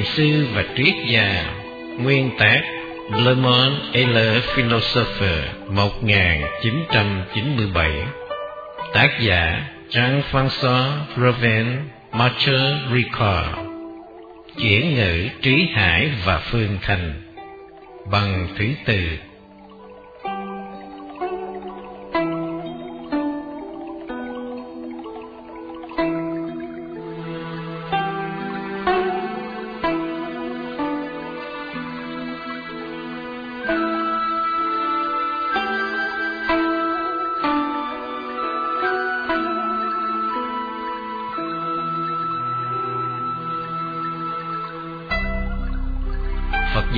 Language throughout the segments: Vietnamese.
Thiền sư và triết gia, Nguyên tác Le Monde et le Philosophe 1997 Tác giả, Jean-François Raven Marcher Ricard Chuyển ngữ Trí Hải và Phương Thành Bằng Thủy Từ.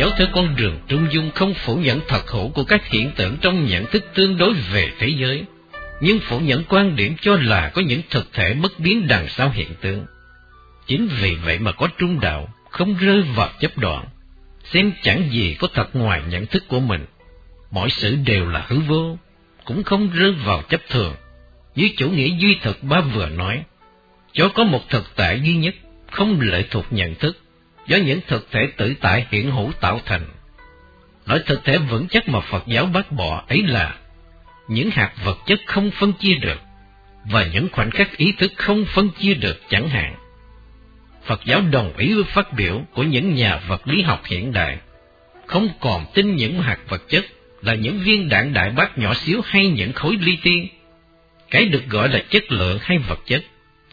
Giáo theo con đường trung dung không phủ nhận thật hữu của các hiện tượng trong nhận thức tương đối về thế giới, nhưng phủ nhận quan điểm cho là có những thực thể bất biến đằng sau hiện tượng. Chính vì vậy mà có trung đạo, không rơi vào chấp đoạn, xem chẳng gì có thật ngoài nhận thức của mình. Mọi sự đều là hư vô, cũng không rơi vào chấp thường. Như chủ nghĩa duy thực ba vừa nói, cho có một thực tại duy nhất, không lệ thuộc nhận thức, do những thực thể tự tại hiện hữu tạo thành. Nói thực thể vững chắc mà Phật giáo bác bỏ ấy là những hạt vật chất không phân chia được và những khoảnh khắc ý thức không phân chia được chẳng hạn. Phật giáo đồng ý với phát biểu của những nhà vật lý học hiện đại, không còn tin những hạt vật chất là những viên đạn đại bác nhỏ xíu hay những khối li ti. Cái được gọi là chất lượng hay vật chất,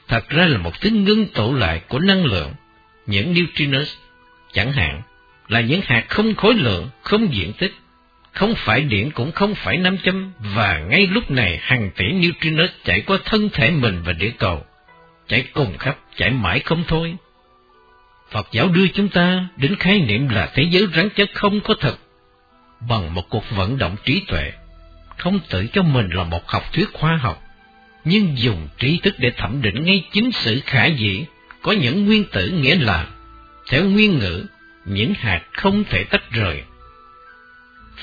thật ra là một thứ ngưng tụ lại của năng lượng những neutrinos, chẳng hạn, là những hạt không khối lượng, không diện tích, không phải điện cũng không phải nam châm, và ngay lúc này hàng tỷ neutrinos chạy qua thân thể mình và địa cầu, chạy cùng khắp, chạy mãi không thôi. Phật giáo đưa chúng ta đến khái niệm là thế giới rắn chất không có thật, bằng một cuộc vận động trí tuệ, không tự cho mình là một học thuyết khoa học, nhưng dùng trí thức để thẩm định ngay chính sự khả dĩ có những nguyên tử nghĩa là, theo nguyên ngữ, những hạt không thể tách rời.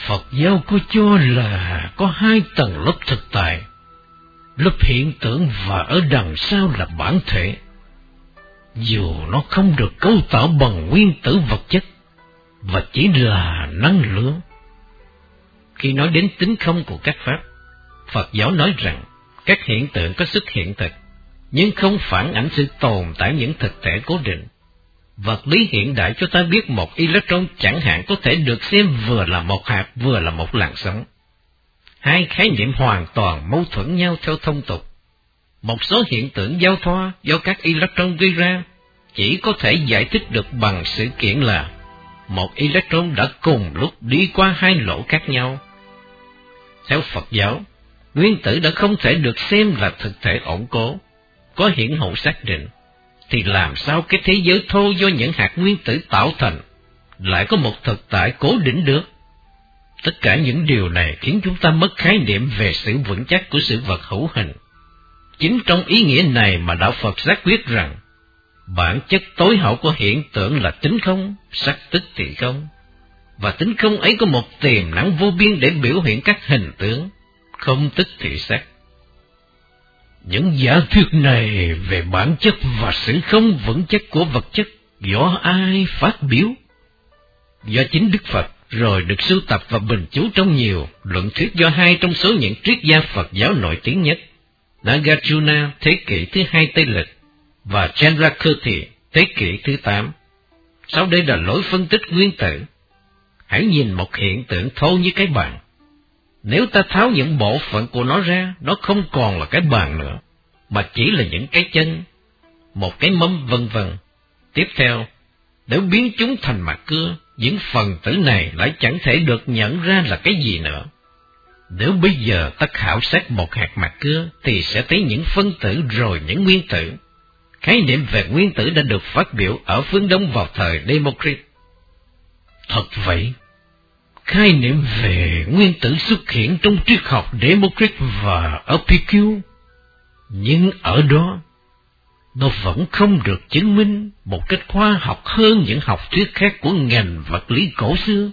Phật giáo có cho là có hai tầng lớp thực tại, lớp hiện tượng và ở đằng sau là bản thể. Dù nó không được cấu tạo bằng nguyên tử vật chất, và chỉ là năng lượng. Khi nói đến tính không của các pháp, Phật giáo nói rằng các hiện tượng có xuất hiện thật, nhưng không phản ảnh sự tồn tại những thực thể cố định. Vật lý hiện đại cho ta biết một electron chẳng hạn có thể được xem vừa là một hạt vừa là một làn sóng. Hai khái niệm hoàn toàn mâu thuẫn nhau theo thông tục. Một số hiện tượng giao thoa do các electron gây ra chỉ có thể giải thích được bằng sự kiện là một electron đã cùng lúc đi qua hai lỗ khác nhau. Theo Phật giáo, nguyên tử đã không thể được xem là thực thể ổn cố, có hiển hữu xác định, thì làm sao cái thế giới thô do những hạt nguyên tử tạo thành lại có một thực tại cố định được? Tất cả những điều này khiến chúng ta mất khái niệm về sự vững chắc của sự vật hữu hình. Chính trong ý nghĩa này mà Đạo Phật xác quyết rằng, bản chất tối hậu của hiện tượng là tính không, sắc tức thì không. Và tính không ấy có một tiềm năng vô biên để biểu hiện các hình tướng, không tức thì sắc. Những giả thuyết này về bản chất và sự không vững chắc của vật chất do ai phát biểu? Do chính Đức Phật, rồi được sưu tập và bình chú trong nhiều luận thuyết do hai trong số những triết gia Phật giáo nổi tiếng nhất, Nagarjuna thế kỷ thứ hai Tây Lịch và Chandrakirti thế kỷ thứ tám. Sau đây là lối phân tích nguyên tử. Hãy nhìn một hiện tượng thô như cái bàn nếu ta tháo những bộ phận của nó ra, nó không còn là cái bàn nữa, mà chỉ là những cái chân, một cái mâm vân vân. Tiếp theo, nếu biến chúng thành mặt cưa, những phần tử này lại chẳng thể được nhận ra là cái gì nữa. Nếu bây giờ ta khảo sát một hạt mặt cưa, thì sẽ thấy những phân tử rồi những nguyên tử. Khái niệm về nguyên tử đã được phát biểu ở phương Đông vào thời Democrit. Thật vậy, khái niệm về nguyên tử xuất hiện trong triết học Democrit và Epicure. Nhưng ở đó, nó vẫn không được chứng minh một cách khoa học hơn những học thuyết khác của ngành vật lý cổ xưa.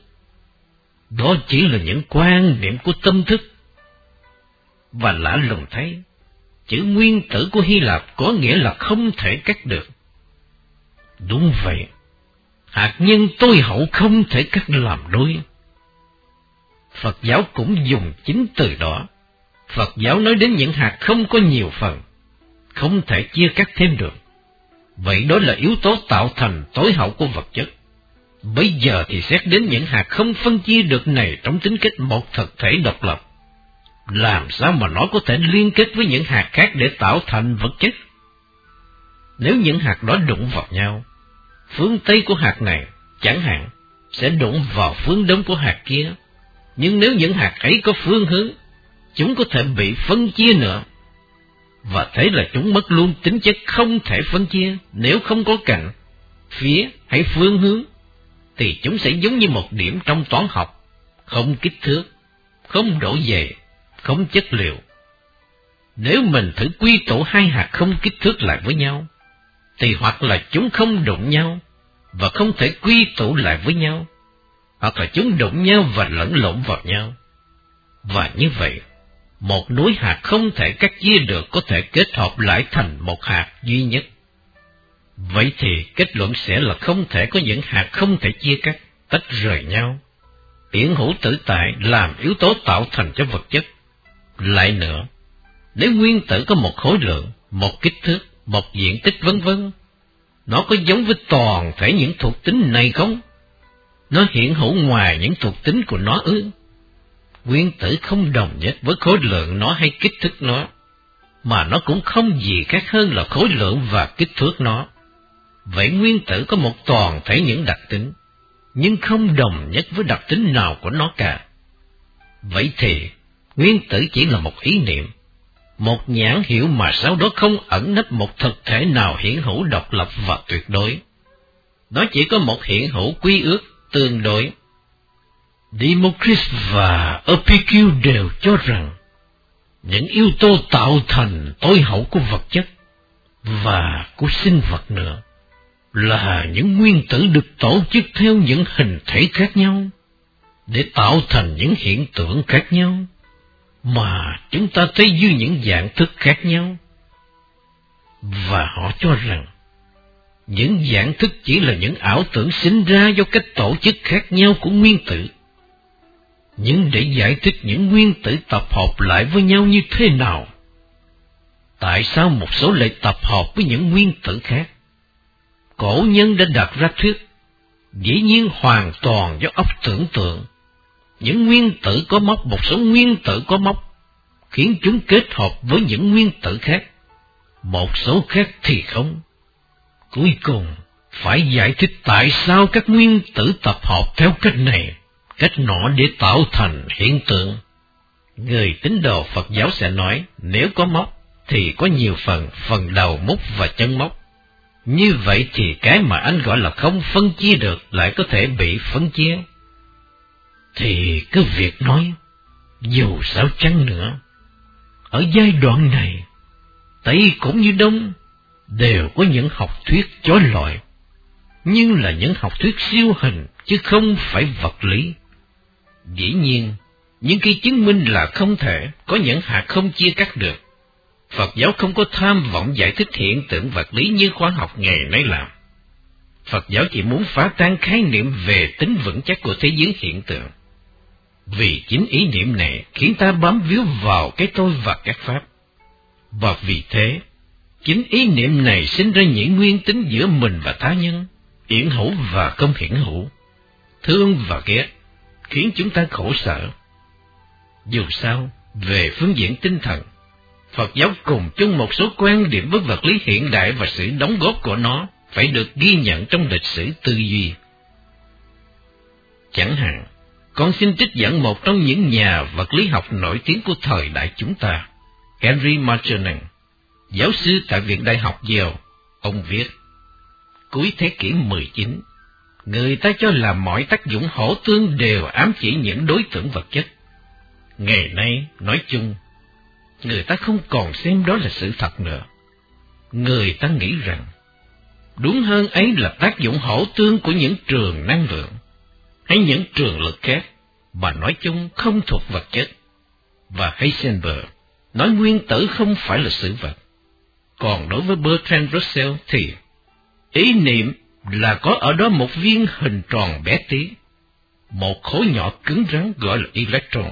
Đó chỉ là những quan niệm của tâm thức. Và lạ lùng thấy, chữ nguyên tử của Hy Lạp có nghĩa là không thể cắt được. Đúng vậy, hạt nhân tôi hậu không thể cắt làm đôi. Phật giáo cũng dùng chính từ đó. Phật giáo nói đến những hạt không có nhiều phần, không thể chia cắt thêm được. Vậy đó là yếu tố tạo thành tối hậu của vật chất. Bây giờ thì xét đến những hạt không phân chia được này trong tính cách một thực thể độc lập. Làm sao mà nó có thể liên kết với những hạt khác để tạo thành vật chất? Nếu những hạt đó đụng vào nhau, phương Tây của hạt này, chẳng hạn, sẽ đụng vào phương Đông của hạt kia. Nhưng nếu những hạt ấy có phương hướng, chúng có thể bị phân chia nữa. Và thế là chúng mất luôn tính chất không thể phân chia nếu không có cạnh, phía hay phương hướng, thì chúng sẽ giống như một điểm trong toán học, không kích thước, không độ dày, không chất liệu. Nếu mình thử quy tụ hai hạt không kích thước lại với nhau, thì hoặc là chúng không đụng nhau và không thể quy tụ lại với nhau, hoặc là chúng đụng nhau và lẫn lộn vào nhau. Và như vậy, một núi hạt không thể cắt chia được có thể kết hợp lại thành một hạt duy nhất. Vậy thì kết luận sẽ là không thể có những hạt không thể chia cắt, tách rời nhau. Tiễn hữu tử tại làm yếu tố tạo thành cho vật chất. Lại nữa, nếu nguyên tử có một khối lượng, một kích thước, một diện tích vân vân. Nó có giống với toàn thể những thuộc tính này không? Nó hiện hữu ngoài những thuộc tính của nó ư? Nguyên tử không đồng nhất với khối lượng nó hay kích thước nó, mà nó cũng không gì khác hơn là khối lượng và kích thước nó. Vậy nguyên tử có một toàn thể những đặc tính, nhưng không đồng nhất với đặc tính nào của nó cả. Vậy thì, nguyên tử chỉ là một ý niệm, một nhãn hiệu mà sau đó không ẩn nấp một thực thể nào hiển hữu độc lập và tuyệt đối. Nó chỉ có một hiện hữu quy ước tương đối. Democritus và Epicure đều cho rằng những yếu tố tạo thành tối hậu của vật chất và của sinh vật nữa là những nguyên tử được tổ chức theo những hình thể khác nhau để tạo thành những hiện tượng khác nhau mà chúng ta thấy dưới những dạng thức khác nhau. Và họ cho rằng, những dạng thức chỉ là những ảo tưởng sinh ra do cách tổ chức khác nhau của nguyên tử. Nhưng để giải thích những nguyên tử tập hợp lại với nhau như thế nào? Tại sao một số lại tập hợp với những nguyên tử khác? Cổ nhân đã đặt ra thuyết, dĩ nhiên hoàn toàn do óc tưởng tượng những nguyên tử có mốc, một số nguyên tử có mốc, khiến chúng kết hợp với những nguyên tử khác, một số khác thì không. Cuối cùng, phải giải thích tại sao các nguyên tử tập hợp theo cách này, cách nọ để tạo thành hiện tượng. Người tín đồ Phật giáo sẽ nói, nếu có mốc, thì có nhiều phần, phần đầu mốc và chân mốc. Như vậy thì cái mà anh gọi là không phân chia được lại có thể bị phân chia thì cứ việc nói, dù sao chăng nữa, ở giai đoạn này, Tây cũng như Đông đều có những học thuyết chối lọi, nhưng là những học thuyết siêu hình chứ không phải vật lý. Dĩ nhiên, những khi chứng minh là không thể có những hạt không chia cắt được. Phật giáo không có tham vọng giải thích hiện tượng vật lý như khoa học ngày nay làm. Phật giáo chỉ muốn phá tan khái niệm về tính vững chắc của thế giới hiện tượng. Vì chính ý niệm này khiến ta bám víu vào cái tôi và các pháp. Và vì thế, chính ý niệm này sinh ra những nguyên tính giữa mình và 他 nhân, hiển hữu và không hiển hữu, thương và ghét, khiến chúng ta khổ sở. Dù sao, về phương diện tinh thần, Phật giáo cùng chung một số quan điểm với vật lý hiện đại và sự đóng góp của nó phải được ghi nhận trong lịch sử tư duy. Chẳng hạn, con xin trích dẫn một trong những nhà vật lý học nổi tiếng của thời đại chúng ta, Henry Marchand, giáo sư tại Viện Đại học Yale. Ông viết, cuối thế kỷ 19, người ta cho là mọi tác dụng hỗ tương đều ám chỉ những đối tượng vật chất. Ngày nay, nói chung, người ta không còn xem đó là sự thật nữa. Người ta nghĩ rằng, đúng hơn ấy là tác dụng hỗ tương của những trường năng lượng hay những trường lực khác, mà nói chung không thuộc vật chất. Và Heisenberg nói nguyên tử không phải là sự vật. Còn đối với Bertrand Russell thì ý niệm là có ở đó một viên hình tròn bé tí, một khối nhỏ cứng rắn gọi là electron,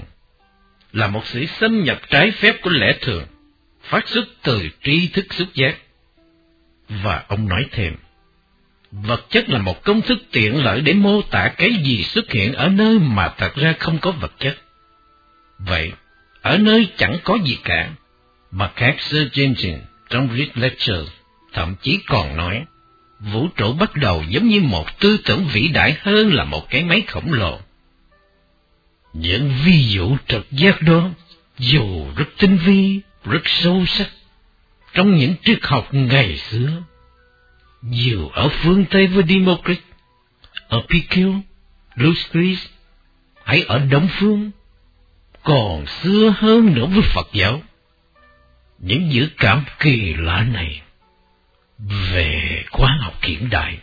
là một sự xâm nhập trái phép của lẽ thường, phát xuất từ tri thức xúc giác. Và ông nói thêm, vật chất là một công thức tiện lợi để mô tả cái gì xuất hiện ở nơi mà thật ra không có vật chất. Vậy, ở nơi chẳng có gì cả, mà khác Sir James trong Read Lecture thậm chí còn nói, vũ trụ bắt đầu giống như một tư tưởng vĩ đại hơn là một cái máy khổng lồ. Những ví dụ trực giác đó, dù rất tinh vi, rất sâu sắc, trong những triết học ngày xưa, dù ở phương Tây với Democrit ở Epicure, Lucrece, hay ở Đông Phương, còn xưa hơn nữa với Phật giáo. Những dữ cảm kỳ lạ này về khoa học hiện đại,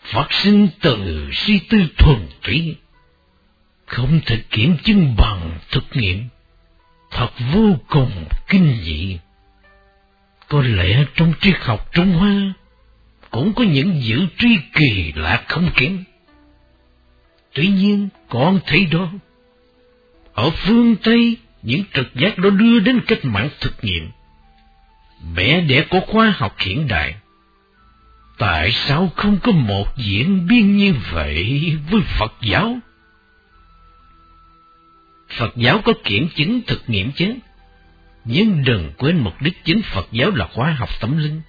phát sinh từ suy tư thuần túy, không thể kiểm chứng bằng thực nghiệm, thật vô cùng kinh dị. Có lẽ trong triết học trung hoa cũng có những dữ tri kỳ lạ không kém. Tuy nhiên, còn thấy đó, ở phương tây những trực giác đó đưa đến cách mạng thực nghiệm mẹ đẻ của khoa học hiện đại. Tại sao không có một diễn biến như vậy với Phật giáo? Phật giáo có kiểm chứng thực nghiệm chứ, nhưng đừng quên mục đích chính Phật giáo là khoa học tâm linh.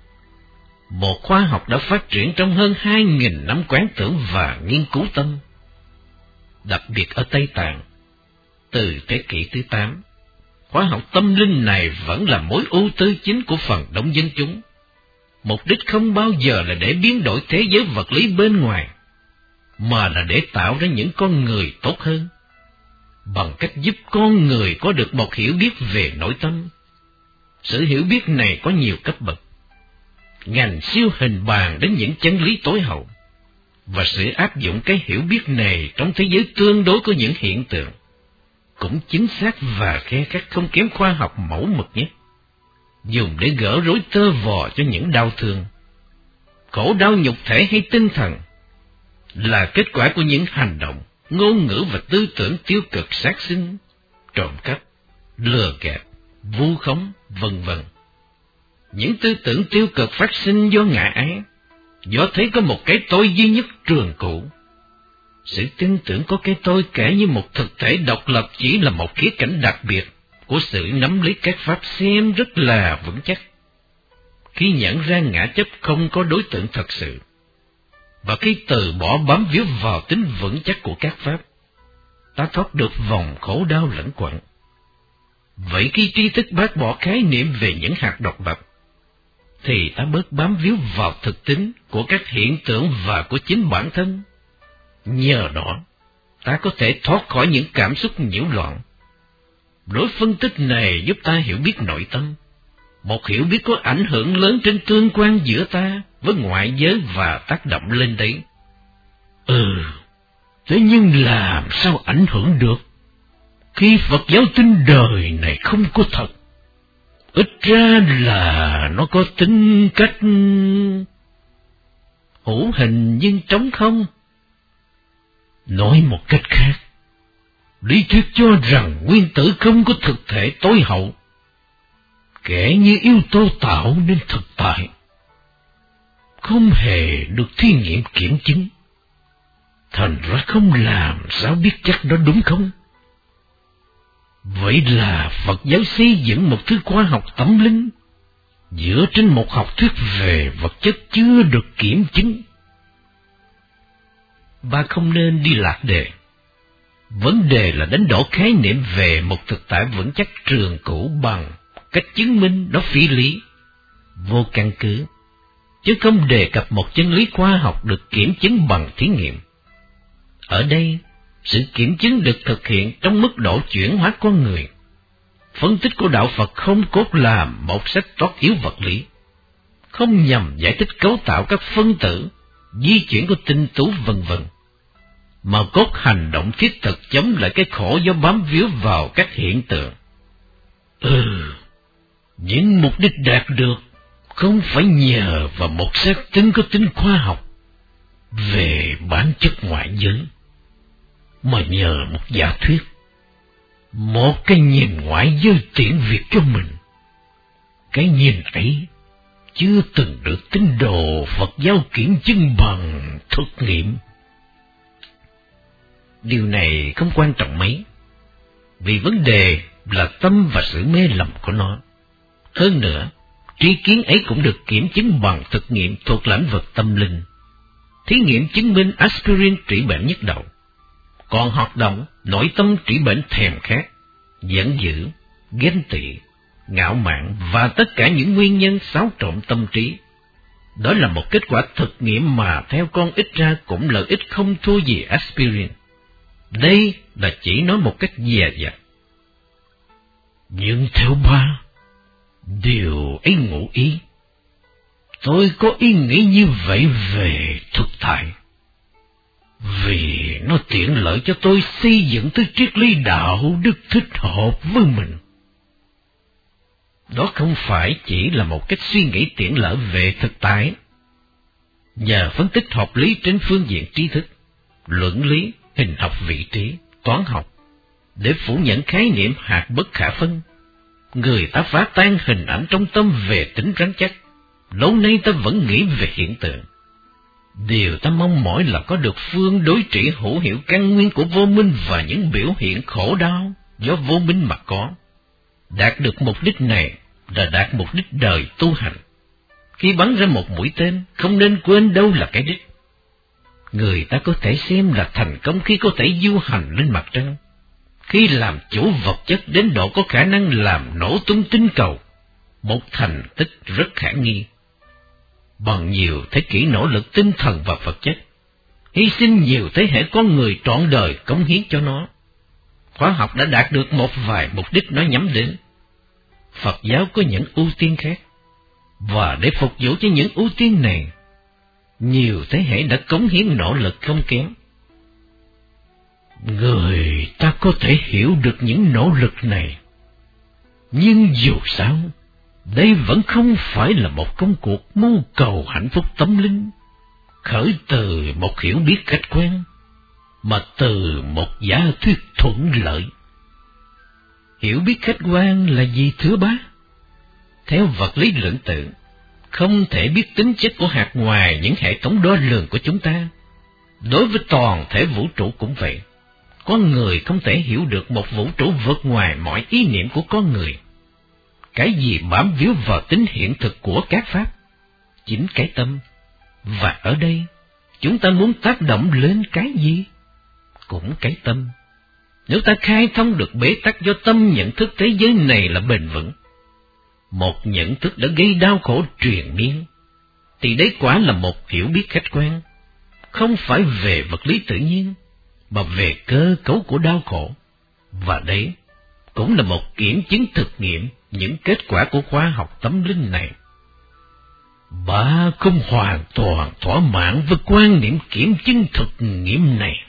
Một khoa học đã phát triển trong hơn hai nghìn năm quán tưởng và nghiên cứu tâm. Đặc biệt ở Tây Tạng, từ thế kỷ thứ tám khóa học tâm linh này vẫn là mối ưu tư chính của phần đông dân chúng. Mục đích không bao giờ là để biến đổi thế giới vật lý bên ngoài, mà là để tạo ra những con người tốt hơn, bằng cách giúp con người có được một hiểu biết về nội tâm. Sự hiểu biết này có nhiều cấp bậc, ngành siêu hình bàn đến những chân lý tối hậu, và sự áp dụng cái hiểu biết này trong thế giới tương đối của những hiện tượng cũng chính xác và khe khắc không kém khoa học mẫu mực nhất, dùng để gỡ rối tơ vò cho những đau thương. Khổ đau nhục thể hay tinh thần là kết quả của những hành động, ngôn ngữ và tư tưởng tiêu cực sát sinh, trộm cắp, lừa gạt, vu khống, vân vân. Những tư tưởng tiêu cực phát sinh do ngã ái, do thấy có một cái tôi duy nhất trường cũ, sự tin tưởng có cái tôi kể như một thực thể độc lập chỉ là một khía cạnh đặc biệt của sự nắm lấy các pháp xem rất là vững chắc. Khi nhận ra ngã chấp không có đối tượng thật sự, và khi từ bỏ bám víu vào tính vững chắc của các pháp, ta thoát được vòng khổ đau lẫn quẩn. Vậy khi tri thức bác bỏ khái niệm về những hạt độc lập, thì ta bớt bám víu vào thực tính của các hiện tượng và của chính bản thân Nhờ đó, ta có thể thoát khỏi những cảm xúc nhiễu loạn. Lối phân tích này giúp ta hiểu biết nội tâm, một hiểu biết có ảnh hưởng lớn trên tương quan giữa ta với ngoại giới và tác động lên đấy. Ừ, thế nhưng làm sao ảnh hưởng được? Khi Phật giáo tin đời này không có thật, ít ra là nó có tính cách hữu hình nhưng trống không. Nói một cách khác, lý thuyết cho rằng nguyên tử không có thực thể tối hậu, kể như yếu tố tạo nên thực tại, không hề được thí nghiệm kiểm chứng, thành ra không làm sao biết chắc nó đúng không? Vậy là Phật giáo xây dựng một thứ khoa học tâm linh dựa trên một học thuyết về vật chất chưa được kiểm chứng ba không nên đi lạc đề. Vấn đề là đánh đổ khái niệm về một thực tại vững chắc trường cũ bằng cách chứng minh nó phi lý, vô căn cứ, chứ không đề cập một chân lý khoa học được kiểm chứng bằng thí nghiệm. Ở đây, sự kiểm chứng được thực hiện trong mức độ chuyển hóa con người. Phân tích của đạo Phật không cốt là một sách tốt yếu vật lý, không nhằm giải thích cấu tạo các phân tử, di chuyển của tinh tú vân vân mà cốt hành động thiết thực chống lại cái khổ do bám víu vào các hiện tượng. Ừ, những mục đích đạt được không phải nhờ vào một xác tính có tính khoa học, về bản chất ngoại giới, mà nhờ một giả thuyết, một cái nhìn ngoại giới tiện việc cho mình. Cái nhìn ấy chưa từng được tín đồ Phật giáo kiểm chứng bằng thực nghiệm. Điều này không quan trọng mấy, vì vấn đề là tâm và sự mê lầm của nó. Hơn nữa, tri kiến ấy cũng được kiểm chứng bằng thực nghiệm thuộc lĩnh vực tâm linh. Thí nghiệm chứng minh aspirin trị bệnh nhức đầu, còn hoạt động nội tâm trị bệnh thèm khát, giận dữ, ghen tị, ngạo mạn và tất cả những nguyên nhân xáo trộn tâm trí. Đó là một kết quả thực nghiệm mà theo con ít ra cũng lợi ích không thua gì aspirin. Đây là chỉ nói một cách dè dặt. Nhưng theo ba, điều ấy ngụ ý. Tôi có ý nghĩ như vậy về thực tại. Vì nó tiện lợi cho tôi xây dựng tới triết lý đạo đức thích hợp với mình. Đó không phải chỉ là một cách suy nghĩ tiện lợi về thực tại. Nhờ phân tích hợp lý trên phương diện tri thức, luận lý, hình học vị trí, toán học, để phủ nhận khái niệm hạt bất khả phân, người ta phá tan hình ảnh trong tâm về tính rắn chắc. Lâu nay ta vẫn nghĩ về hiện tượng. Điều ta mong mỏi là có được phương đối trị hữu hiệu căn nguyên của vô minh và những biểu hiện khổ đau do vô minh mà có. Đạt được mục đích này là đạt mục đích đời tu hành. Khi bắn ra một mũi tên, không nên quên đâu là cái đích. Người ta có thể xem là thành công khi có thể du hành lên mặt trăng, khi làm chủ vật chất đến độ có khả năng làm nổ tung tinh cầu, một thành tích rất khả nghi. Bằng nhiều thế kỷ nỗ lực tinh thần và vật chất, hy sinh nhiều thế hệ con người trọn đời cống hiến cho nó. Khoa học đã đạt được một vài mục đích nó nhắm đến. Phật giáo có những ưu tiên khác, và để phục vụ cho những ưu tiên này, nhiều thế hệ đã cống hiến nỗ lực không kém. Người ta có thể hiểu được những nỗ lực này, nhưng dù sao, đây vẫn không phải là một công cuộc mưu cầu hạnh phúc tâm linh, khởi từ một hiểu biết khách quan, mà từ một giả thuyết thuận lợi. Hiểu biết khách quan là gì thưa bác? Theo vật lý lượng tượng, không thể biết tính chất của hạt ngoài những hệ thống đo lường của chúng ta. Đối với toàn thể vũ trụ cũng vậy. Con người không thể hiểu được một vũ trụ vượt ngoài mọi ý niệm của con người. Cái gì bám víu vào tính hiện thực của các pháp? Chính cái tâm. Và ở đây, chúng ta muốn tác động lên cái gì? Cũng cái tâm. Nếu ta khai thông được bế tắc do tâm nhận thức thế giới này là bền vững, một nhận thức đã gây đau khổ truyền miên, thì đấy quả là một hiểu biết khách quan, không phải về vật lý tự nhiên, mà về cơ cấu của đau khổ. Và đấy cũng là một kiểm chứng thực nghiệm những kết quả của khoa học tâm linh này. Bà không hoàn toàn thỏa mãn với quan niệm kiểm chứng thực nghiệm này.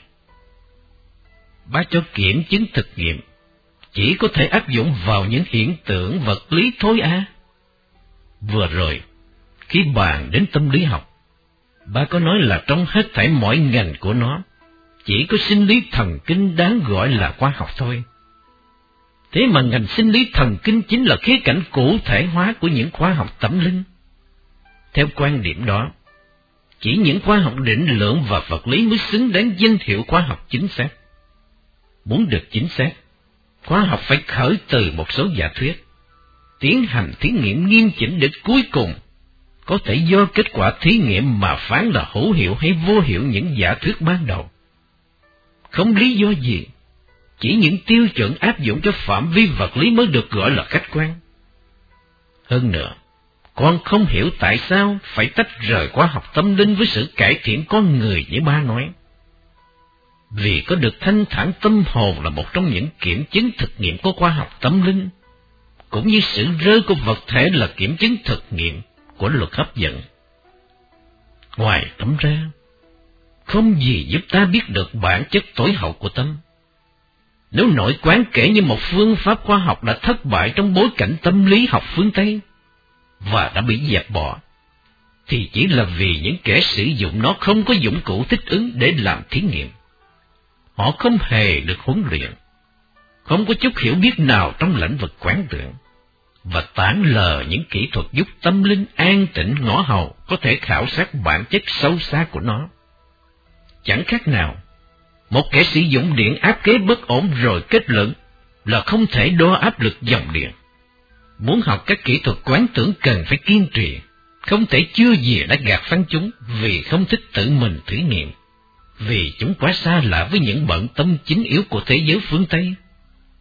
Bà cho kiểm chứng thực nghiệm chỉ có thể áp dụng vào những hiện tượng vật lý thôi à. Vừa rồi, khi bàn đến tâm lý học, bà có nói là trong hết thảy mọi ngành của nó, chỉ có sinh lý thần kinh đáng gọi là khoa học thôi. Thế mà ngành sinh lý thần kinh chính là khía cạnh cụ thể hóa của những khoa học tâm linh. Theo quan điểm đó, chỉ những khoa học định lượng và vật lý mới xứng đáng danh hiệu khoa học chính xác. Muốn được chính xác, khoa học phải khởi từ một số giả thuyết, tiến hành thí nghiệm nghiêm chỉnh đến cuối cùng có thể do kết quả thí nghiệm mà phán là hữu hiệu hay vô hiệu những giả thuyết ban đầu. Không lý do gì, chỉ những tiêu chuẩn áp dụng cho phạm vi vật lý mới được gọi là khách quan. Hơn nữa, con không hiểu tại sao phải tách rời khoa học tâm linh với sự cải thiện con người như ba nói vì có được thanh thản tâm hồn là một trong những kiểm chứng thực nghiệm của khoa học tâm linh, cũng như sự rơi của vật thể là kiểm chứng thực nghiệm của luật hấp dẫn. Ngoài tấm ra, không gì giúp ta biết được bản chất tối hậu của tâm. Nếu nội quán kể như một phương pháp khoa học đã thất bại trong bối cảnh tâm lý học phương Tây và đã bị dẹp bỏ, thì chỉ là vì những kẻ sử dụng nó không có dụng cụ thích ứng để làm thí nghiệm. Họ không hề được huấn luyện, không có chút hiểu biết nào trong lĩnh vực quán tưởng, và tán lờ những kỹ thuật giúp tâm linh an tĩnh ngõ hầu có thể khảo sát bản chất sâu xa của nó. Chẳng khác nào, một kẻ sử dụng điện áp kế bất ổn rồi kết luận là không thể đo áp lực dòng điện. Muốn học các kỹ thuật quán tưởng cần phải kiên trì, không thể chưa gì đã gạt phán chúng vì không thích tự mình thử nghiệm, vì chúng quá xa lạ với những bận tâm chính yếu của thế giới phương Tây.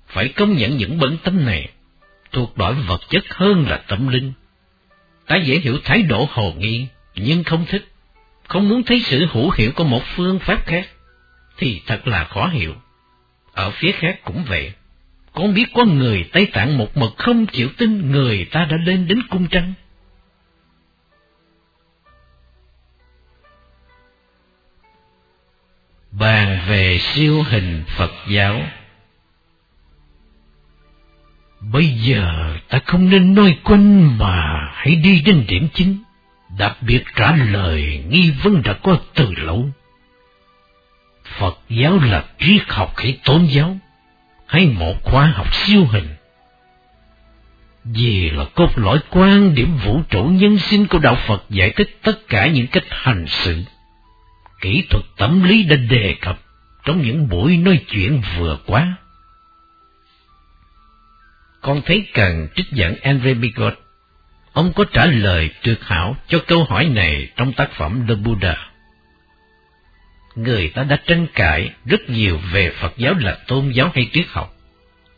Phải công nhận những bận tâm này thuộc loại vật chất hơn là tâm linh. Ta dễ hiểu thái độ hồ nghi, nhưng không thích, không muốn thấy sự hữu hiệu của một phương pháp khác, thì thật là khó hiểu. Ở phía khác cũng vậy. Con biết có người Tây Tạng một mực không chịu tin người ta đã lên đến cung trăng. Bàn về siêu hình Phật giáo Bây giờ ta không nên nói quanh mà hãy đi đến điểm chính, đặc biệt trả lời nghi vấn đã có từ lâu. Phật giáo là triết học hay tôn giáo, hay một khoa học siêu hình? Vì là cốt lõi quan điểm vũ trụ nhân sinh của Đạo Phật giải thích tất cả những cách hành xử, kỹ thuật tâm lý đã đề cập trong những buổi nói chuyện vừa qua con thấy cần trích dẫn Andre Bigot. Ông có trả lời tuyệt hảo cho câu hỏi này trong tác phẩm The Buddha. Người ta đã tranh cãi rất nhiều về Phật giáo là tôn giáo hay triết học,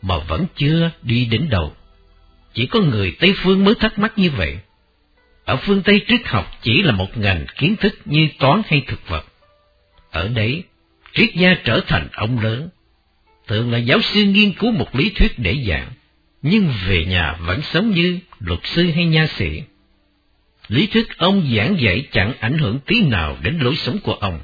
mà vẫn chưa đi đến đầu. Chỉ có người Tây Phương mới thắc mắc như vậy. Ở phương Tây triết học chỉ là một ngành kiến thức như toán hay thực vật. Ở đấy, triết gia trở thành ông lớn, thường là giáo sư nghiên cứu một lý thuyết để giảng nhưng về nhà vẫn sống như luật sư hay nha sĩ. Lý thuyết ông giảng dạy chẳng ảnh hưởng tí nào đến lối sống của ông.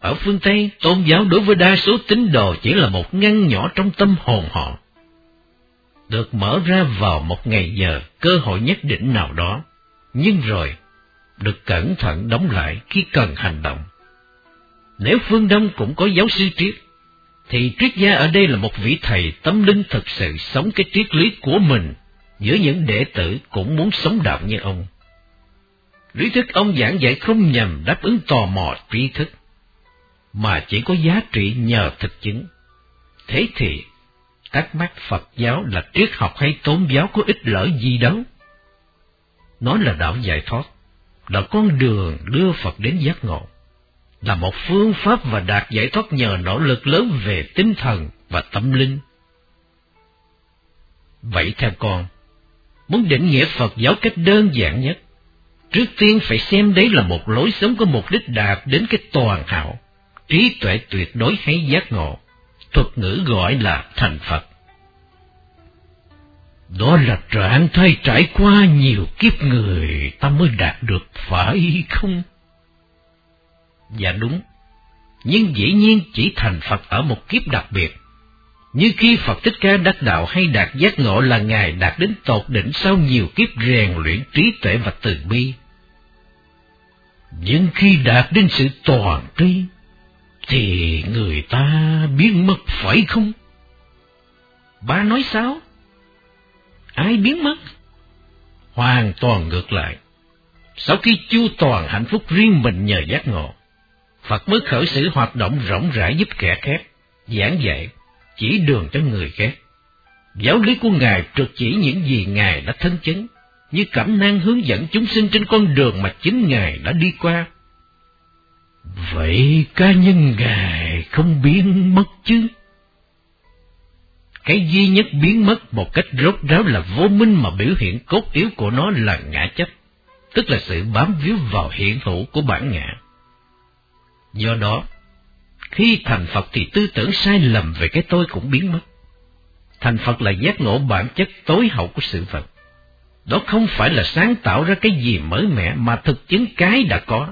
Ở phương Tây, tôn giáo đối với đa số tín đồ chỉ là một ngăn nhỏ trong tâm hồn họ. Được mở ra vào một ngày giờ, cơ hội nhất định nào đó, nhưng rồi được cẩn thận đóng lại khi cần hành động. Nếu phương Đông cũng có giáo sư triết, thì triết gia ở đây là một vị thầy tâm linh thực sự sống cái triết lý của mình giữa những đệ tử cũng muốn sống đạo như ông. Lý thuyết ông giảng dạy không nhằm đáp ứng tò mò trí thức, mà chỉ có giá trị nhờ thực chứng. Thế thì, thắc mắc Phật giáo là triết học hay tôn giáo có ích lợi gì đâu? Nó là đạo giải thoát, là con đường đưa Phật đến giác ngộ là một phương pháp và đạt giải thoát nhờ nỗ lực lớn về tinh thần và tâm linh. Vậy theo con, muốn định nghĩa Phật giáo cách đơn giản nhất, trước tiên phải xem đấy là một lối sống có mục đích đạt đến cái toàn hảo, trí tuệ tuyệt đối hay giác ngộ, thuật ngữ gọi là thành Phật. Đó là trạng thái trải qua nhiều kiếp người ta mới đạt được phải không? Dạ đúng, nhưng dĩ nhiên chỉ thành Phật ở một kiếp đặc biệt. Như khi Phật Thích Ca đắc đạo hay đạt giác ngộ là Ngài đạt đến tột đỉnh sau nhiều kiếp rèn luyện trí tuệ và từ bi. Nhưng khi đạt đến sự toàn tri, thì người ta biến mất phải không? Ba nói sao? Ai biến mất? Hoàn toàn ngược lại. Sau khi chu toàn hạnh phúc riêng mình nhờ giác ngộ, Phật mới khởi sự hoạt động rộng rãi giúp kẻ khác, giảng dạy, chỉ đường cho người khác. Giáo lý của Ngài trực chỉ những gì Ngài đã thân chứng, như cảm năng hướng dẫn chúng sinh trên con đường mà chính Ngài đã đi qua. Vậy cá nhân Ngài không biến mất chứ? Cái duy nhất biến mất một cách rốt ráo là vô minh mà biểu hiện cốt yếu của nó là ngã chấp, tức là sự bám víu vào hiện hữu của bản ngã. Do đó, khi thành Phật thì tư tưởng sai lầm về cái tôi cũng biến mất. Thành Phật là giác ngộ bản chất tối hậu của sự vật. Đó không phải là sáng tạo ra cái gì mới mẻ mà thực chứng cái đã có.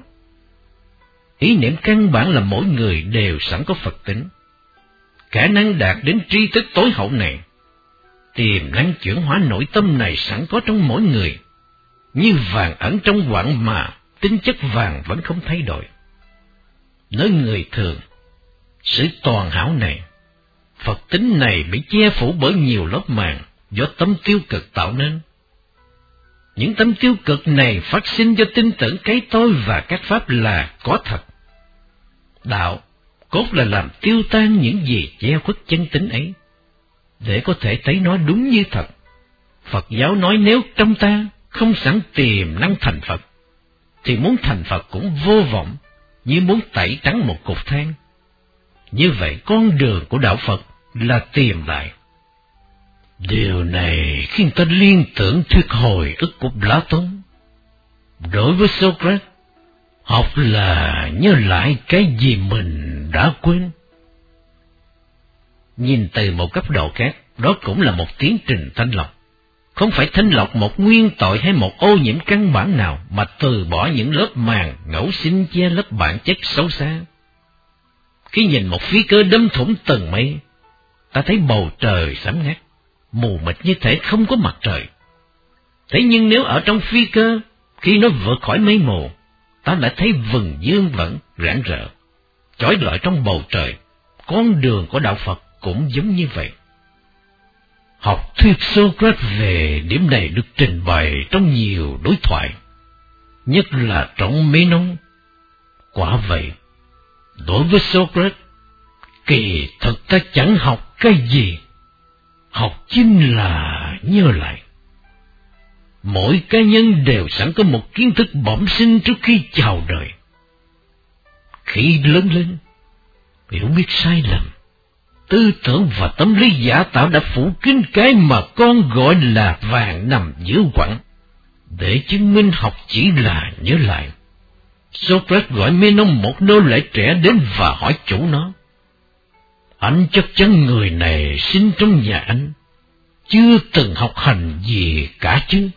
Ý niệm căn bản là mỗi người đều sẵn có Phật tính. Khả năng đạt đến tri thức tối hậu này, tiềm năng chuyển hóa nội tâm này sẵn có trong mỗi người. như vàng ẩn trong quặng mà tính chất vàng vẫn không thay đổi. Nói người thường, sự toàn hảo này, Phật tính này bị che phủ bởi nhiều lớp màng do tâm tiêu cực tạo nên. Những tâm tiêu cực này phát sinh do tin tưởng cái tôi và các pháp là có thật. Đạo, cốt là làm tiêu tan những gì che khuất chân tính ấy, để có thể thấy nó đúng như thật. Phật giáo nói nếu trong ta không sẵn tiềm năng thành Phật, thì muốn thành Phật cũng vô vọng, như muốn tẩy trắng một cục than. Như vậy con đường của đạo Phật là tìm lại. Điều này khiến ta liên tưởng thuyết hồi ức của Plato. Đối với Socrates, học là nhớ lại cái gì mình đã quên. Nhìn từ một cấp độ khác, đó cũng là một tiến trình thanh lọc. Không phải thanh lọc một nguyên tội hay một ô nhiễm căn bản nào, mà từ bỏ những lớp màng ngẫu sinh che lớp bản chất xấu xa. Khi nhìn một phi cơ đâm thủng tầng mây, ta thấy bầu trời sẫm ngắt, mù mịt như thể không có mặt trời. Thế nhưng nếu ở trong phi cơ, khi nó vượt khỏi mây mù, ta lại thấy vừng dương vẫn rạng rỡ, chói lọi trong bầu trời. Con đường của đạo Phật cũng giống như vậy. Học thuyết Socrates về điểm này được trình bày trong nhiều đối thoại, nhất là trong mấy nông. Quả vậy, đối với Socrates, kỳ thực ta chẳng học cái gì, học chính là nhớ lại. Mỗi cá nhân đều sẵn có một kiến thức bẩm sinh trước khi chào đời. Khi lớn lên, hiểu biết sai lầm, tư tưởng và tâm lý giả tạo đã phủ kín cái mà con gọi là vàng nằm giữa quặng, để chứng minh học chỉ là nhớ lại. Socrates gọi Menon một nô lệ trẻ đến và hỏi chủ nó. Anh chắc chắn người này sinh trong nhà anh, chưa từng học hành gì cả chứ.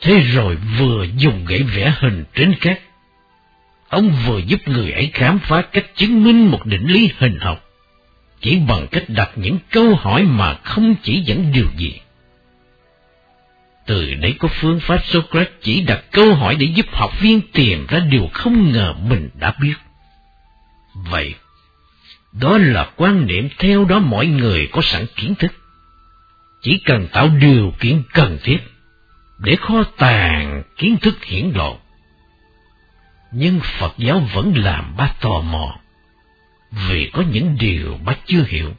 Thế rồi vừa dùng gãy vẽ hình trên cát, ông vừa giúp người ấy khám phá cách chứng minh một định lý hình học, chỉ bằng cách đặt những câu hỏi mà không chỉ dẫn điều gì. Từ đấy có phương pháp Socrates chỉ đặt câu hỏi để giúp học viên tìm ra điều không ngờ mình đã biết. Vậy, đó là quan niệm theo đó mọi người có sẵn kiến thức. Chỉ cần tạo điều kiện cần thiết để kho tàng kiến thức hiển lộ. Nhưng Phật giáo vẫn làm ba tò mò, vì có những điều ba chưa hiểu,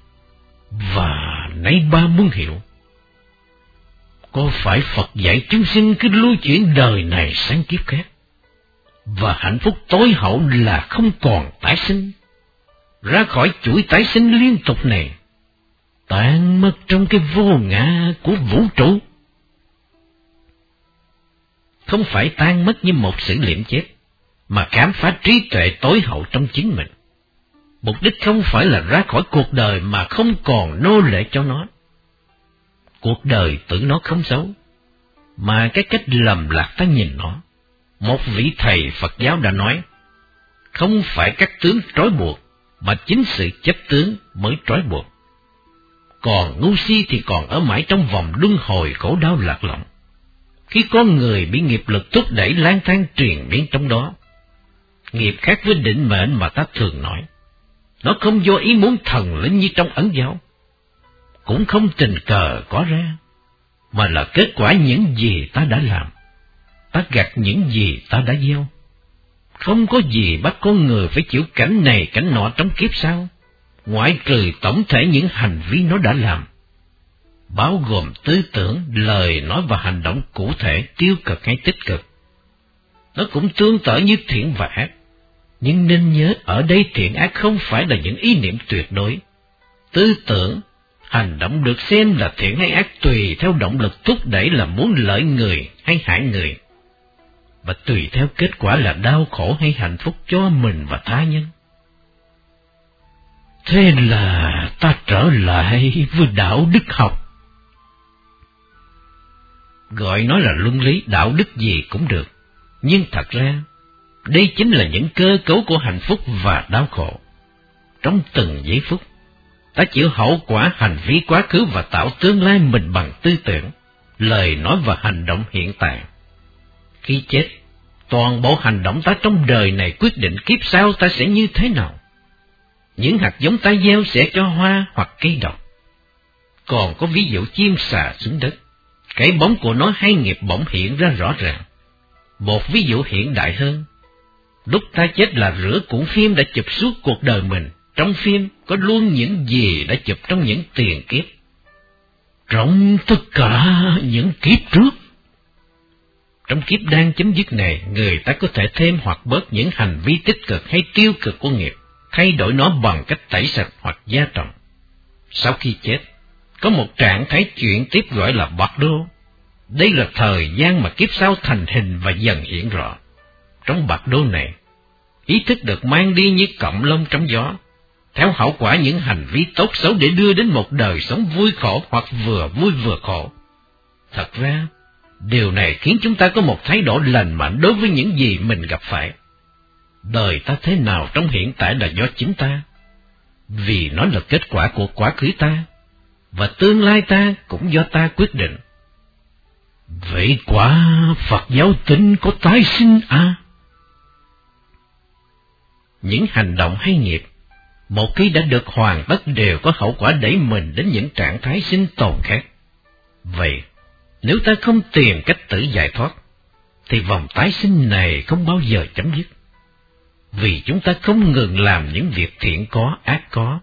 và nay ba muốn hiểu. Có phải Phật dạy chúng sinh cứ lưu chuyển đời này sang kiếp khác, và hạnh phúc tối hậu là không còn tái sinh, ra khỏi chuỗi tái sinh liên tục này, tan mất trong cái vô ngã của vũ trụ? không phải tan mất như một sự liệm chết, mà khám phá trí tuệ tối hậu trong chính mình. Mục đích không phải là ra khỏi cuộc đời mà không còn nô lệ cho nó. Cuộc đời tưởng nó không xấu, mà cái cách lầm lạc ta nhìn nó. Một vị thầy Phật giáo đã nói, không phải các tướng trói buộc, mà chính sự chấp tướng mới trói buộc. Còn ngu si thì còn ở mãi trong vòng luân hồi khổ đau lạc lõng khi con người bị nghiệp lực thúc đẩy lang thang truyền biến trong đó. Nghiệp khác với định mệnh mà ta thường nói. Nó không do ý muốn thần linh như trong ấn giáo. Cũng không tình cờ có ra, mà là kết quả những gì ta đã làm. Ta gặt những gì ta đã gieo. Không có gì bắt con người phải chịu cảnh này cảnh nọ trong kiếp sau, ngoại trừ tổng thể những hành vi nó đã làm bao gồm tư tưởng, lời nói và hành động cụ thể tiêu cực hay tích cực. Nó cũng tương tự như thiện và ác, nhưng nên nhớ ở đây thiện ác không phải là những ý niệm tuyệt đối. Tư tưởng, hành động được xem là thiện hay ác tùy theo động lực thúc đẩy là muốn lợi người hay hại người, và tùy theo kết quả là đau khổ hay hạnh phúc cho mình và tha nhân. Thế là ta trở lại với đạo đức học gọi nó là luân lý đạo đức gì cũng được. Nhưng thật ra, đây chính là những cơ cấu của hạnh phúc và đau khổ. Trong từng giây phút, ta chịu hậu quả hành vi quá khứ và tạo tương lai mình bằng tư tưởng, lời nói và hành động hiện tại. Khi chết, toàn bộ hành động ta trong đời này quyết định kiếp sau ta sẽ như thế nào. Những hạt giống ta gieo sẽ cho hoa hoặc cây độc. Còn có ví dụ chim xà xuống đất, cái bóng của nó hay nghiệp bỗng hiện ra rõ ràng. Một ví dụ hiện đại hơn, lúc ta chết là rửa cuộn phim đã chụp suốt cuộc đời mình, trong phim có luôn những gì đã chụp trong những tiền kiếp. Trong tất cả những kiếp trước, trong kiếp đang chấm dứt này, người ta có thể thêm hoặc bớt những hành vi tích cực hay tiêu cực của nghiệp, thay đổi nó bằng cách tẩy sạch hoặc gia trọng. Sau khi chết, có một trạng thái chuyển tiếp gọi là bạc đô. Đây là thời gian mà kiếp sau thành hình và dần hiện rõ. Trong bạc đô này, ý thức được mang đi như cọng lông trong gió, theo hậu quả những hành vi tốt xấu để đưa đến một đời sống vui khổ hoặc vừa vui vừa khổ. Thật ra, điều này khiến chúng ta có một thái độ lành mạnh đối với những gì mình gặp phải. Đời ta thế nào trong hiện tại là do chính ta, vì nó là kết quả của quá khứ ta, và tương lai ta cũng do ta quyết định. Vậy quả Phật giáo tính có tái sinh à? Những hành động hay nghiệp, một khi đã được hoàn tất đều có hậu quả đẩy mình đến những trạng thái sinh tồn khác. Vậy, nếu ta không tìm cách tự giải thoát, thì vòng tái sinh này không bao giờ chấm dứt. Vì chúng ta không ngừng làm những việc thiện có, ác có,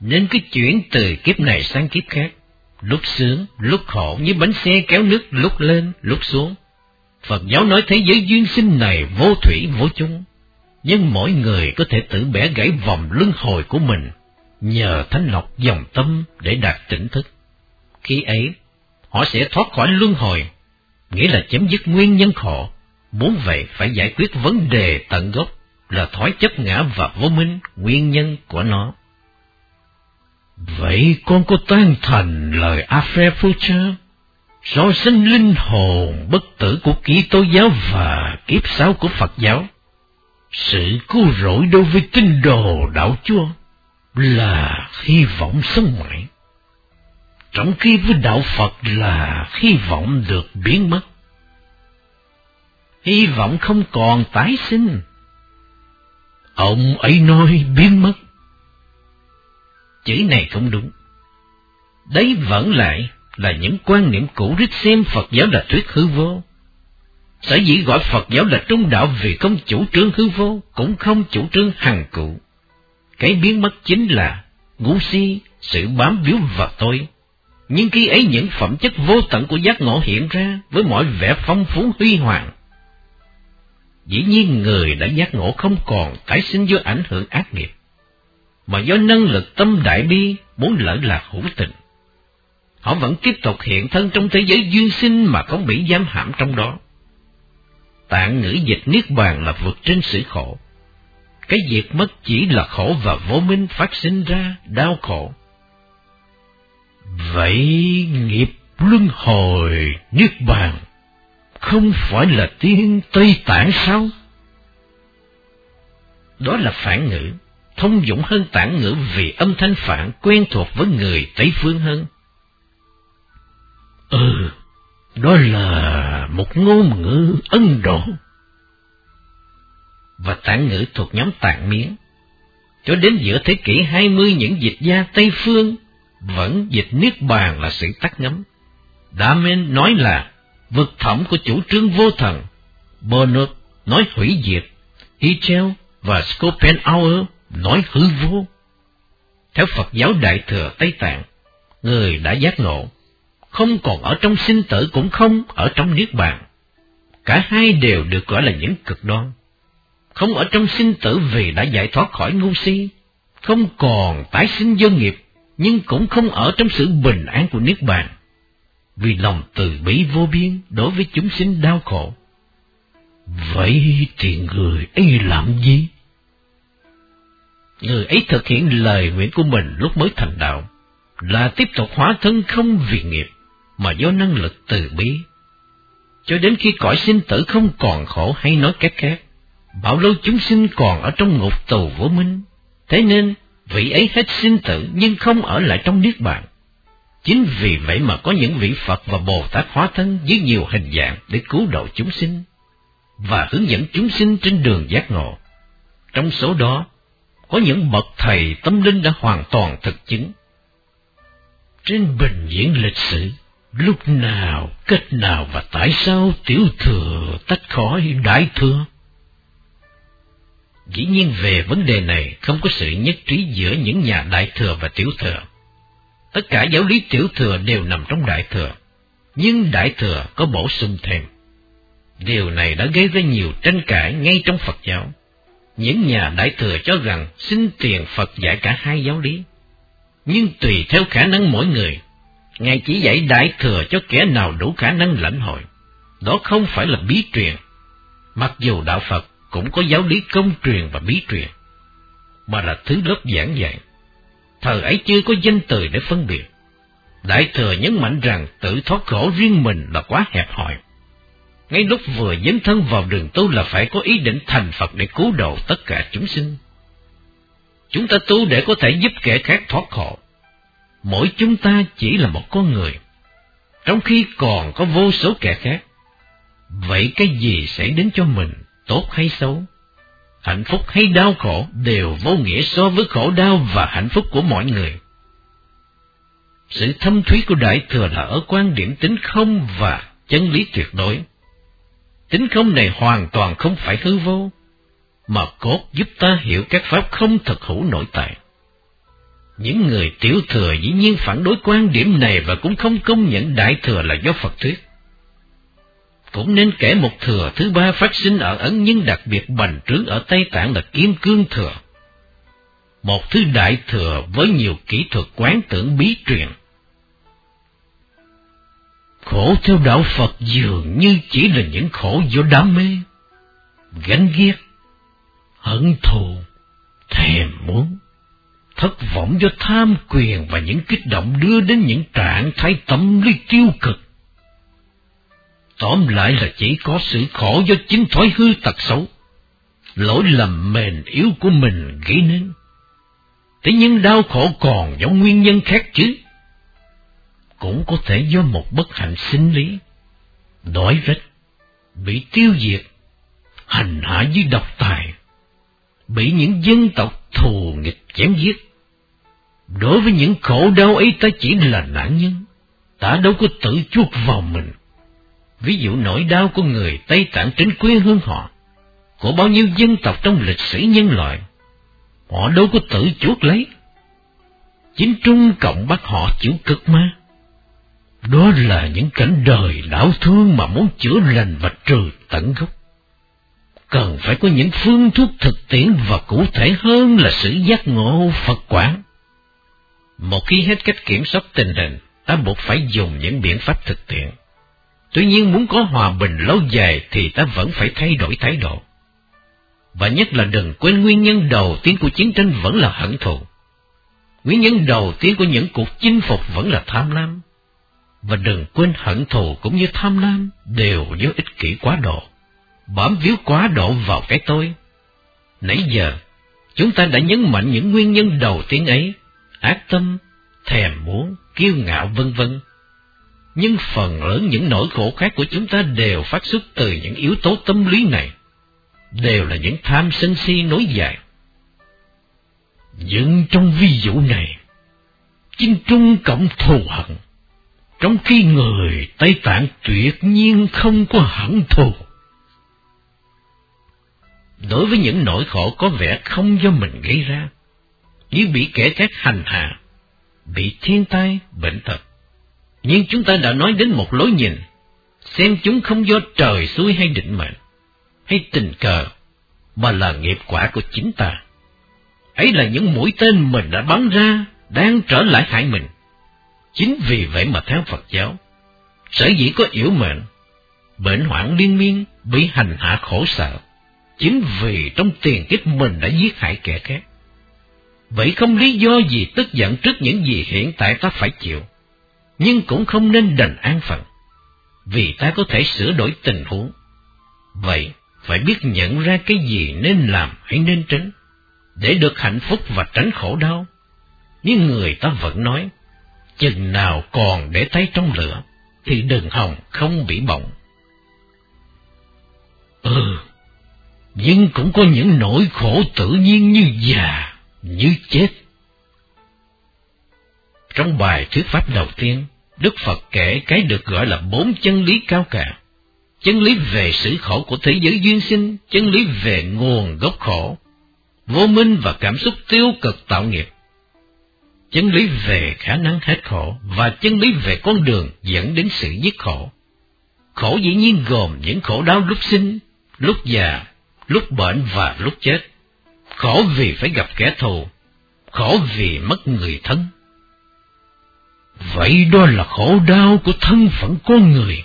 nên cứ chuyển từ kiếp này sang kiếp khác, lúc sướng, lúc khổ như bánh xe kéo nước lúc lên, lúc xuống. Phật giáo nói thế giới duyên sinh này vô thủy vô chung, nhưng mỗi người có thể tự bẻ gãy vòng luân hồi của mình, nhờ thanh lọc dòng tâm để đạt tỉnh thức. Khi ấy, họ sẽ thoát khỏi luân hồi, nghĩa là chấm dứt nguyên nhân khổ. Muốn vậy phải giải quyết vấn đề tận gốc là thói chấp ngã và vô minh, nguyên nhân của nó. Vậy con có tan thành lời Aphefucha, so sánh linh hồn bất tử của kỹ tố giáo và kiếp sáu của Phật giáo? Sự cứu rỗi đối với tinh đồ đạo chúa là hy vọng sống mãi, trong khi với đạo Phật là hy vọng được biến mất. Hy vọng không còn tái sinh. Ông ấy nói biến mất chữ này không đúng. Đấy vẫn lại là những quan niệm cũ rít xem Phật giáo là thuyết hư vô. Sở dĩ gọi Phật giáo là trung đạo vì không chủ trương hư vô, cũng không chủ trương hằng cụ. Cái biến mất chính là ngu si, sự bám víu vào tôi. Nhưng khi ấy những phẩm chất vô tận của giác ngộ hiện ra với mọi vẻ phong phú huy hoàng. Dĩ nhiên người đã giác ngộ không còn tái sinh do ảnh hưởng ác nghiệp mà do năng lực tâm đại bi muốn lỡ lạc hữu tình. Họ vẫn tiếp tục hiện thân trong thế giới duyên sinh mà không bị giam hãm trong đó. Tạng ngữ dịch Niết Bàn là vượt trên sự khổ. Cái diệt mất chỉ là khổ và vô minh phát sinh ra đau khổ. Vậy nghiệp luân hồi Niết Bàn không phải là tiếng Tây Tạng sao? Đó là phản ngữ thông dụng hơn tản ngữ vì âm thanh phản quen thuộc với người Tây Phương hơn. Ừ, đó là một ngôn ngữ Ấn Độ. Và tạng ngữ thuộc nhóm tạng miến. Cho đến giữa thế kỷ 20 những dịch gia Tây Phương vẫn dịch Niết Bàn là sự tắt ngấm. Damen nói là vực thẳm của chủ trương vô thần. Bernard nói hủy diệt. Hichel và Schopenhauer nói hư vô. Theo Phật giáo Đại Thừa Tây Tạng, người đã giác ngộ, không còn ở trong sinh tử cũng không ở trong Niết Bàn. Cả hai đều được gọi là những cực đoan. Không ở trong sinh tử vì đã giải thoát khỏi ngu si, không còn tái sinh vô nghiệp, nhưng cũng không ở trong sự bình an của Niết Bàn. Vì lòng từ bi vô biên đối với chúng sinh đau khổ. Vậy thì người ấy làm gì? người ấy thực hiện lời nguyện của mình lúc mới thành đạo, là tiếp tục hóa thân không vì nghiệp, mà do năng lực từ bi. Cho đến khi cõi sinh tử không còn khổ hay nói cách khác, bảo lâu chúng sinh còn ở trong ngục tù vô minh. Thế nên, vị ấy hết sinh tử nhưng không ở lại trong niết bàn. Chính vì vậy mà có những vị Phật và Bồ Tát hóa thân với nhiều hình dạng để cứu độ chúng sinh và hướng dẫn chúng sinh trên đường giác ngộ. Trong số đó, có những bậc thầy tâm linh đã hoàn toàn thực chứng. Trên bình diễn lịch sử, lúc nào, cách nào và tại sao tiểu thừa tách khỏi đại thừa? Dĩ nhiên về vấn đề này không có sự nhất trí giữa những nhà đại thừa và tiểu thừa. Tất cả giáo lý tiểu thừa đều nằm trong đại thừa, nhưng đại thừa có bổ sung thêm. Điều này đã gây ra nhiều tranh cãi ngay trong Phật giáo. Những nhà đại thừa cho rằng xin tiền Phật dạy cả hai giáo lý. Nhưng tùy theo khả năng mỗi người, Ngài chỉ dạy đại thừa cho kẻ nào đủ khả năng lãnh hội. Đó không phải là bí truyền. Mặc dù đạo Phật cũng có giáo lý công truyền và bí truyền, mà là thứ lớp giảng dạy. Thời ấy chưa có danh từ để phân biệt. Đại thừa nhấn mạnh rằng tự thoát khổ riêng mình là quá hẹp hòi. Ngay lúc vừa dấn thân vào đường tu là phải có ý định thành Phật để cứu độ tất cả chúng sinh. Chúng ta tu để có thể giúp kẻ khác thoát khổ. Mỗi chúng ta chỉ là một con người, trong khi còn có vô số kẻ khác. Vậy cái gì sẽ đến cho mình, tốt hay xấu? Hạnh phúc hay đau khổ đều vô nghĩa so với khổ đau và hạnh phúc của mọi người. Sự thâm thúy của Đại Thừa là ở quan điểm tính không và chân lý tuyệt đối. Tính không này hoàn toàn không phải hư vô, mà cốt giúp ta hiểu các pháp không thực hữu nội tại. Những người tiểu thừa dĩ nhiên phản đối quan điểm này và cũng không công nhận đại thừa là do Phật thuyết. Cũng nên kể một thừa thứ ba phát sinh ở Ấn nhưng đặc biệt bành trướng ở Tây Tạng là Kim Cương Thừa. Một thứ đại thừa với nhiều kỹ thuật quán tưởng bí truyền. Khổ theo đạo Phật dường như chỉ là những khổ do đam mê, gánh ghét, hận thù, thèm muốn, thất vọng do tham quyền và những kích động đưa đến những trạng thái tâm lý tiêu cực. Tóm lại là chỉ có sự khổ do chính thói hư tật xấu, lỗi lầm mềm yếu của mình gây nên. Thế nhưng đau khổ còn do nguyên nhân khác chứ. Cũng có thể do một bất hạnh sinh lý, đói rách, bị tiêu diệt, hành hạ dưới độc tài, bị những dân tộc thù nghịch chém giết. Đối với những khổ đau ấy ta chỉ là nạn nhân, ta đâu có tự chuốc vào mình. Ví dụ nỗi đau của người Tây Tạng trên quê hương họ, của bao nhiêu dân tộc trong lịch sử nhân loại, họ đâu có tự chuốc lấy. Chính Trung Cộng bắt họ chịu cực ma. Đó là những cảnh đời đau thương mà muốn chữa lành và trừ tận gốc. Cần phải có những phương thuốc thực tiễn và cụ thể hơn là sự giác ngộ Phật quản. Một khi hết cách kiểm soát tình hình, ta buộc phải dùng những biện pháp thực tiễn. Tuy nhiên muốn có hòa bình lâu dài thì ta vẫn phải thay đổi thái độ. Và nhất là đừng quên nguyên nhân đầu tiên của chiến tranh vẫn là hận thù. Nguyên nhân đầu tiên của những cuộc chinh phục vẫn là tham lam. Và đừng quên hận thù cũng như tham lam đều do ích kỷ quá độ, bám víu quá độ vào cái tôi. Nãy giờ, chúng ta đã nhấn mạnh những nguyên nhân đầu tiên ấy, ác tâm, thèm muốn, kiêu ngạo vân vân nhưng phần lớn những nỗi khổ khác của chúng ta đều phát xuất từ những yếu tố tâm lý này, đều là những tham sân si nối dài. Nhưng trong ví dụ này, chính trung cộng thù hận, trong khi người Tây Tạng tuyệt nhiên không có hận thù. Đối với những nỗi khổ có vẻ không do mình gây ra, như bị kẻ khác hành hạ, bị thiên tai, bệnh tật, nhưng chúng ta đã nói đến một lối nhìn, xem chúng không do trời xui hay định mệnh, hay tình cờ, mà là nghiệp quả của chính ta. Ấy là những mũi tên mình đã bắn ra, đang trở lại hại mình. Chính vì vậy mà theo Phật giáo, sở dĩ có yếu mệnh, bệnh hoạn liên miên, bị hành hạ khổ sở, chính vì trong tiền kiếp mình đã giết hại kẻ khác. Vậy không lý do gì tức giận trước những gì hiện tại ta phải chịu nhưng cũng không nên đành an phận, vì ta có thể sửa đổi tình huống. Vậy, phải biết nhận ra cái gì nên làm hay nên tránh, để được hạnh phúc và tránh khổ đau. Nhưng người ta vẫn nói, chừng nào còn để tay trong lửa, thì đừng hòng không bị bỏng. Ừ, nhưng cũng có những nỗi khổ tự nhiên như già, như chết. Trong bài thuyết pháp đầu tiên, Đức Phật kể cái được gọi là bốn chân lý cao cả. Chân lý về sự khổ của thế giới duyên sinh, chân lý về nguồn gốc khổ, vô minh và cảm xúc tiêu cực tạo nghiệp. Chân lý về khả năng hết khổ và chân lý về con đường dẫn đến sự giết khổ. Khổ dĩ nhiên gồm những khổ đau lúc sinh, lúc già, lúc bệnh và lúc chết. Khổ vì phải gặp kẻ thù, khổ vì mất người thân. Vậy đó là khổ đau của thân phận con người.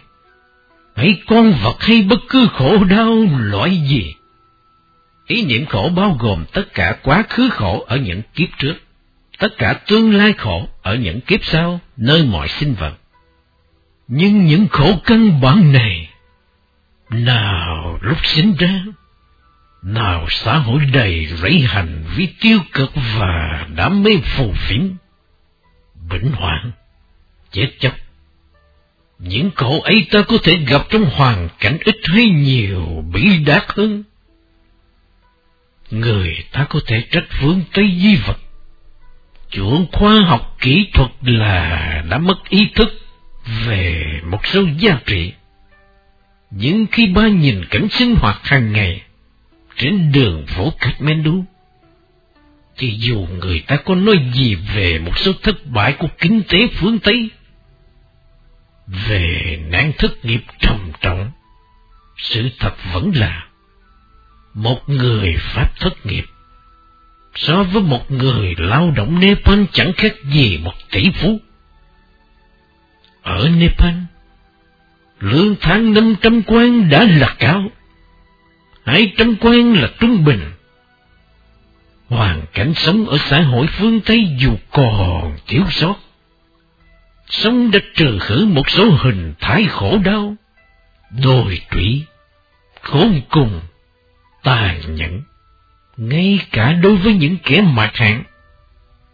Hãy con vật hay bất cứ khổ đau loại gì. Ý niệm khổ bao gồm tất cả quá khứ khổ ở những kiếp trước, tất cả tương lai khổ ở những kiếp sau, nơi mọi sinh vật. Nhưng những khổ căn bản này, nào lúc sinh ra, nào xã hội đầy rẫy hành vi tiêu cực và đam mê phù phiếm, bệnh hoạn, chết chóc. Những cậu ấy ta có thể gặp trong hoàn cảnh ít hay nhiều bị đát hơn. Người ta có thể trách vướng tới di vật. Chuộng khoa học kỹ thuật là đã mất ý thức về một số giá trị. Nhưng khi ba nhìn cảnh sinh hoạt hàng ngày trên đường phố Kathmandu, thì dù người ta có nói gì về một số thất bại của kinh tế phương Tây, về nạn thất nghiệp trầm trọng, sự thật vẫn là một người Pháp thất nghiệp so với một người lao động Nepal chẳng khác gì một tỷ phú. Ở Nepal, lương tháng năm trăm quan đã là cao, hãy trân quan là trung bình. Hoàn cảnh sống ở xã hội phương Tây dù còn thiếu sót, sống đã trừ khử một số hình thái khổ đau, đồi trụy, khốn cùng, tàn nhẫn, ngay cả đối với những kẻ mạt hạng.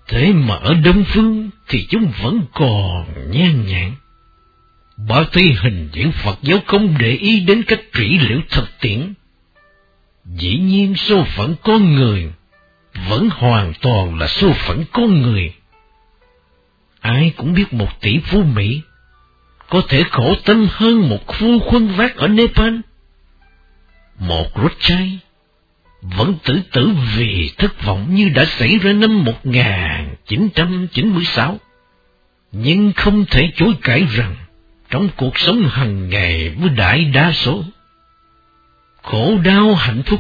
Thế mà ở Đông Phương thì chúng vẫn còn nhan nhản. bởi thi hình diễn Phật giáo không để ý đến cách trị liệu thực tiễn. Dĩ nhiên số phận con người vẫn hoàn toàn là số phận con người. Ai cũng biết một tỷ phú Mỹ có thể khổ tâm hơn một phu khuân vác ở Nepal. Một Rothschild vẫn tử tử vì thất vọng như đã xảy ra năm 1996. Nhưng không thể chối cãi rằng trong cuộc sống hàng ngày với đại đa số, khổ đau hạnh phúc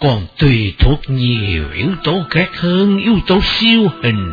còn tùy thuộc nhiều yếu tố khác hơn, yếu tố siêu hình.